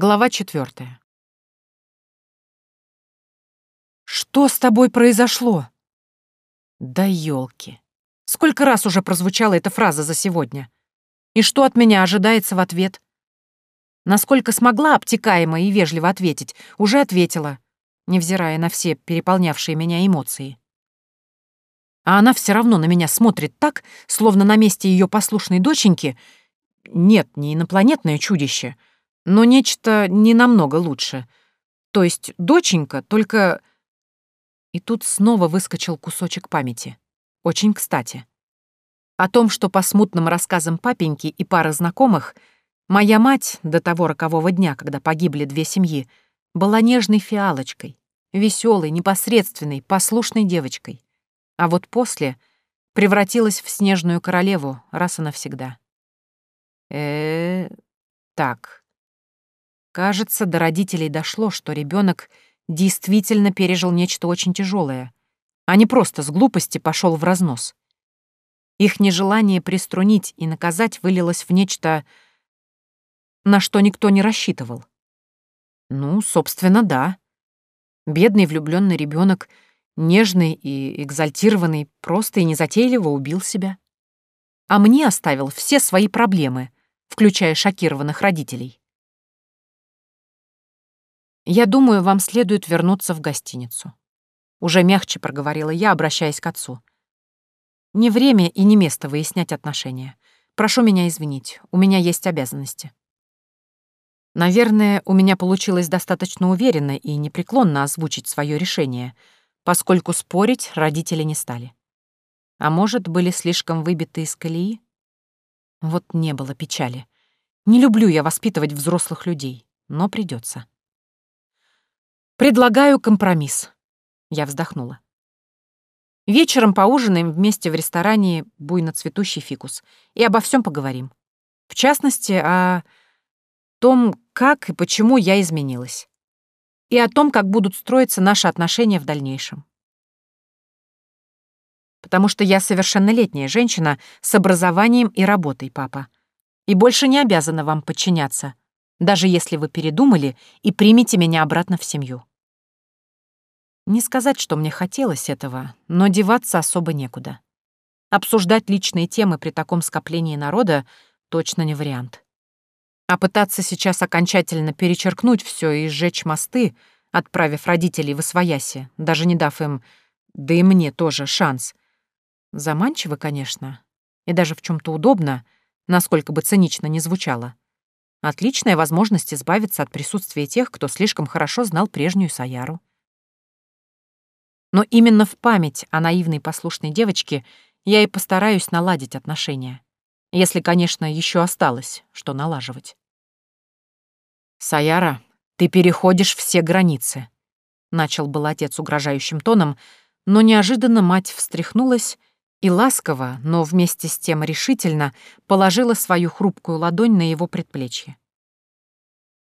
Глава четвертая. «Что с тобой произошло?» «Да елки! Сколько раз уже прозвучала эта фраза за сегодня? И что от меня ожидается в ответ?» Насколько смогла обтекаемо и вежливо ответить, уже ответила, невзирая на все переполнявшие меня эмоции. А она все равно на меня смотрит так, словно на месте ее послушной доченьки нет, не инопланетное чудище, но нечто не намного лучше. То есть доченька, только... И тут снова выскочил кусочек памяти. Очень кстати. О том, что по смутным рассказам папеньки и пары знакомых — Моя мать до того рокового дня, когда погибли две семьи, была нежной фиалочкой, веселой, непосредственной, послушной девочкой. А вот после превратилась в снежную королеву раз и навсегда. э, -э так. Кажется, до родителей дошло, что ребенок действительно пережил нечто очень тяжелое, а не просто с глупости пошел в разнос. Их нежелание приструнить и наказать вылилось в нечто на что никто не рассчитывал. Ну, собственно, да. Бедный влюбленный ребенок, нежный и экзальтированный, просто и незатейливо убил себя. А мне оставил все свои проблемы, включая шокированных родителей. «Я думаю, вам следует вернуться в гостиницу», — уже мягче проговорила я, обращаясь к отцу. «Не время и не место выяснять отношения. Прошу меня извинить, у меня есть обязанности». Наверное, у меня получилось достаточно уверенно и непреклонно озвучить свое решение, поскольку спорить родители не стали. А может, были слишком выбиты из колеи? Вот не было печали. Не люблю я воспитывать взрослых людей, но придется. «Предлагаю компромисс», — я вздохнула. «Вечером поужинаем вместе в ресторане «Буйно цветущий фикус» и обо всем поговорим. В частности, о том, как и почему я изменилась. И о том, как будут строиться наши отношения в дальнейшем. Потому что я совершеннолетняя женщина с образованием и работой, папа. И больше не обязана вам подчиняться, даже если вы передумали и примете меня обратно в семью. Не сказать, что мне хотелось этого, но деваться особо некуда. Обсуждать личные темы при таком скоплении народа точно не вариант. А пытаться сейчас окончательно перечеркнуть все и сжечь мосты, отправив родителей в освояси, даже не дав им, да и мне тоже, шанс. Заманчиво, конечно, и даже в чем то удобно, насколько бы цинично не звучало. Отличная возможность избавиться от присутствия тех, кто слишком хорошо знал прежнюю Саяру. Но именно в память о наивной послушной девочке я и постараюсь наладить отношения. Если, конечно, еще осталось, что налаживать. «Саяра, ты переходишь все границы», — начал был отец угрожающим тоном, но неожиданно мать встряхнулась и ласково, но вместе с тем решительно положила свою хрупкую ладонь на его предплечье.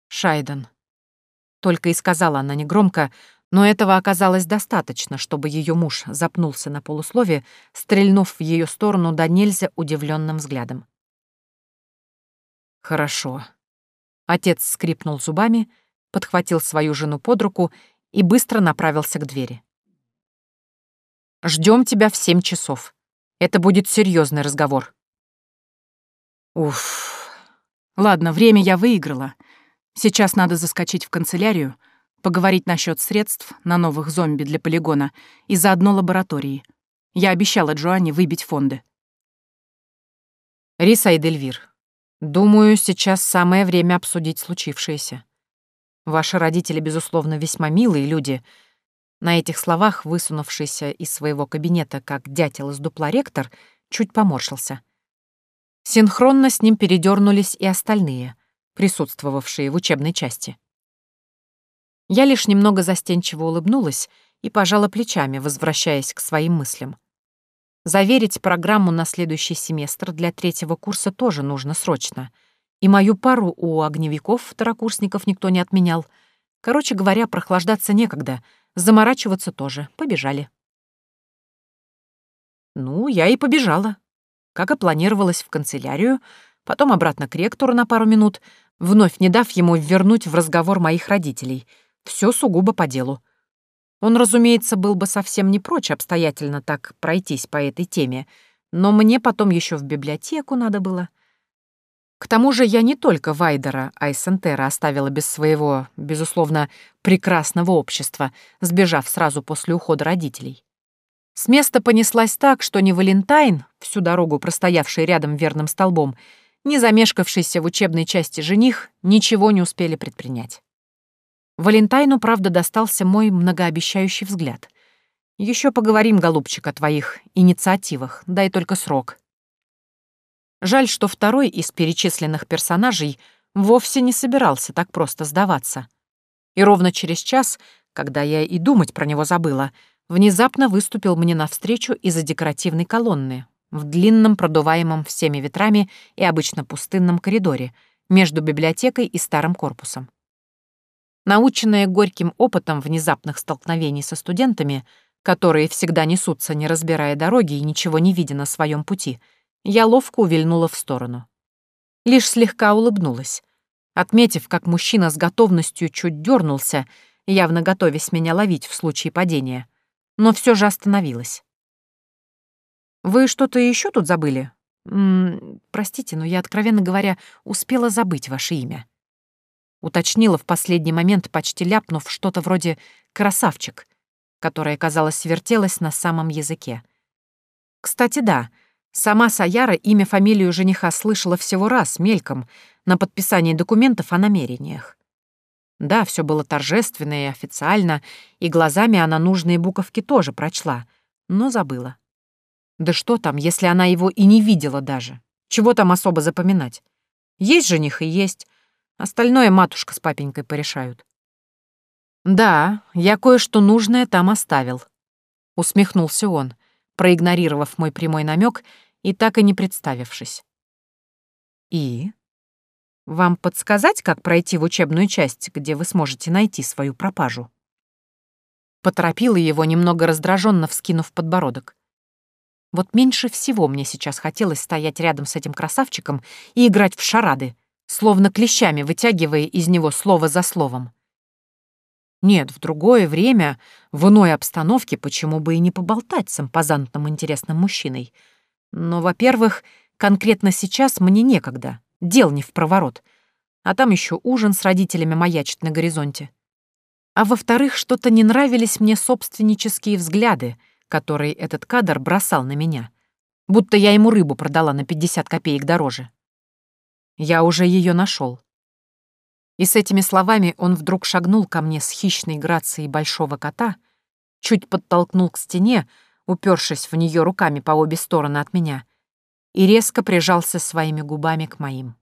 «Шайден», — только и сказала она негромко, но этого оказалось достаточно, чтобы ее муж запнулся на полуслове, стрельнув в ее сторону до нельзя удивленным взглядом. «Хорошо», Отец скрипнул зубами, подхватил свою жену под руку и быстро направился к двери. Ждем тебя в семь часов. Это будет серьезный разговор. Уф. Ладно, время я выиграла. Сейчас надо заскочить в канцелярию, поговорить насчет средств на новых зомби для полигона и заодно лаборатории. Я обещала Джоанне выбить фонды. Риса и Дельвир, Думаю, сейчас самое время обсудить случившееся. Ваши родители, безусловно, весьма милые люди. На этих словах, высунувшийся из своего кабинета, как дятел из дупла ректор, чуть поморщился. Синхронно с ним передернулись и остальные, присутствовавшие в учебной части. Я лишь немного застенчиво улыбнулась и пожала плечами, возвращаясь к своим мыслям. Заверить программу на следующий семестр для третьего курса тоже нужно срочно. И мою пару у огневиков второкурсников никто не отменял. Короче говоря, прохлаждаться некогда, заморачиваться тоже. Побежали. Ну, я и побежала. Как и планировалось в канцелярию, потом обратно к ректору на пару минут, вновь не дав ему вернуть в разговор моих родителей. Все сугубо по делу. Он, разумеется, был бы совсем не прочь обстоятельно так пройтись по этой теме, но мне потом еще в библиотеку надо было. К тому же я не только Вайдера Айсентера оставила без своего, безусловно, прекрасного общества, сбежав сразу после ухода родителей. С места понеслась так, что ни Валентайн, всю дорогу простоявший рядом верным столбом, ни замешкавшийся в учебной части жених ничего не успели предпринять. Валентайну, правда, достался мой многообещающий взгляд. Еще поговорим, голубчик, о твоих инициативах, дай только срок. Жаль, что второй из перечисленных персонажей вовсе не собирался так просто сдаваться. И ровно через час, когда я и думать про него забыла, внезапно выступил мне навстречу из-за декоративной колонны в длинном, продуваемом всеми ветрами и обычно пустынном коридоре между библиотекой и старым корпусом. Наученная горьким опытом внезапных столкновений со студентами, которые всегда несутся, не разбирая дороги и ничего не видя на своем пути — я ловко увильнула в сторону. Лишь слегка улыбнулась, отметив, как мужчина с готовностью чуть дернулся, явно готовясь меня ловить в случае падения, но все же остановилась. «Вы что-то еще тут забыли?» М -м, «Простите, но я, откровенно говоря, успела забыть ваше имя». Уточнила в последний момент, почти ляпнув что-то вроде «красавчик», которое, казалось, вертелось на самом языке. «Кстати, да, — Сама Саяра имя, фамилию жениха слышала всего раз, мельком, на подписании документов о намерениях. Да, все было торжественно и официально, и глазами она нужные буковки тоже прочла, но забыла. Да что там, если она его и не видела даже? Чего там особо запоминать? Есть жених и есть. Остальное матушка с папенькой порешают. «Да, я кое-что нужное там оставил», — усмехнулся он, проигнорировав мой прямой намек и так и не представившись. «И? Вам подсказать, как пройти в учебную часть, где вы сможете найти свою пропажу?» Поторопила его, немного раздраженно вскинув подбородок. Вот меньше всего мне сейчас хотелось стоять рядом с этим красавчиком и играть в шарады, словно клещами вытягивая из него слово за словом. Нет, в другое время, в иной обстановке, почему бы и не поболтать с импозантным интересным мужчиной — но, во-первых, конкретно сейчас мне некогда, дел не в проворот. А там еще ужин с родителями маячит на горизонте. А во-вторых, что-то не нравились мне собственнические взгляды, которые этот кадр бросал на меня. Будто я ему рыбу продала на 50 копеек дороже. Я уже ее нашел. И с этими словами он вдруг шагнул ко мне с хищной грацией большого кота, чуть подтолкнул к стене, упершись в нее руками по обе стороны от меня, и резко прижался своими губами к моим.